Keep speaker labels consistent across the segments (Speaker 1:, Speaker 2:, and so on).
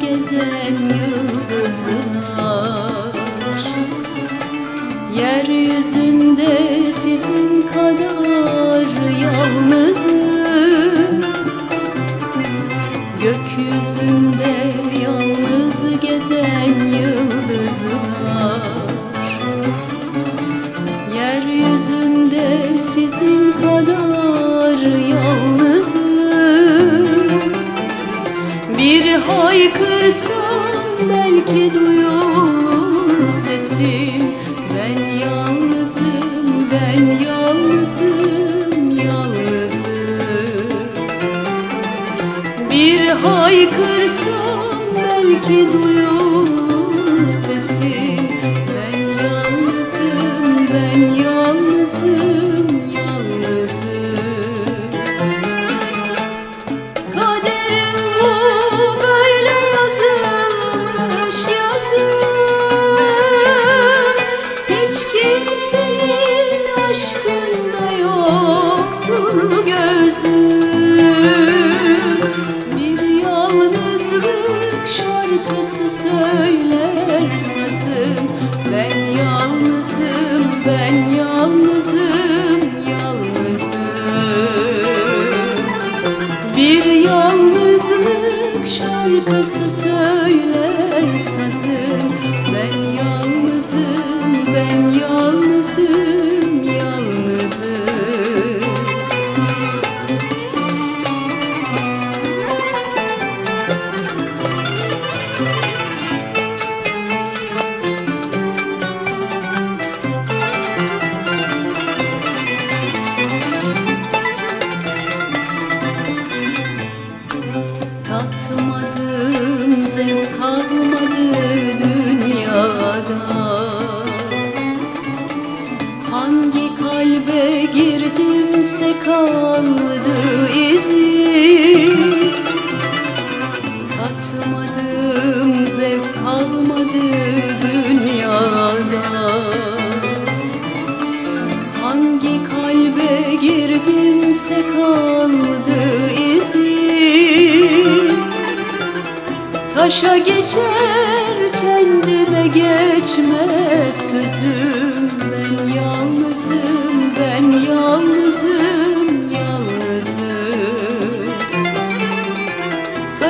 Speaker 1: gezen yıldızlar. Yeryüzünde sizin kadar yalnızım. Gökyüzünde yalnız gezen yıldızlar. Yeryüzünde sizin kadar belki duyulur sesim Ben yalnızım, ben yalnızım, yalnızım. Bir haykırsam belki duyulur sesim Ben yalnızım, ben yalnızım yoktur gözüm. Bir yalnızlık şarkısı söyler sazım. Ben yalnızım, ben yalnızım, yalnızım. Bir yalnızlık şarkısı Tatmadım, zevk almadı kaldı izi Tatmadım, zevk almadı dünyada. Hangi kalbe girdimse kaldı izi Taşa geçer kendime geçmez sözüm. Ben yalnızım,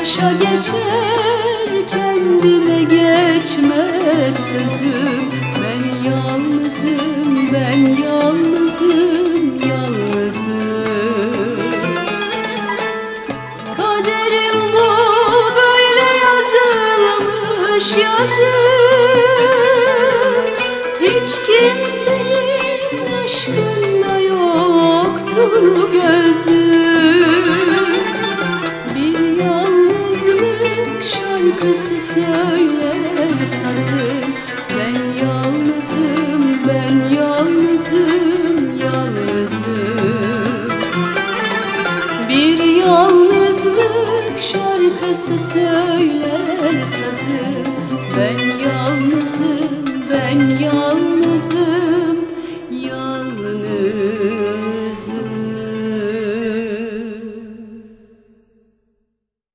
Speaker 1: Başa geçer kendime geçmez sözüm. Ben yalnızım, ben yalnızım, yalnızım. Kaderim bu böyle yazılmış yazım. Hiç kimsenin aşkında yoktur gözüm. Birisi söyler sazı Ben yalnızım, ben yalnızım, yalnızım. Bir yalnızlık şarkısı söyler sazı Ben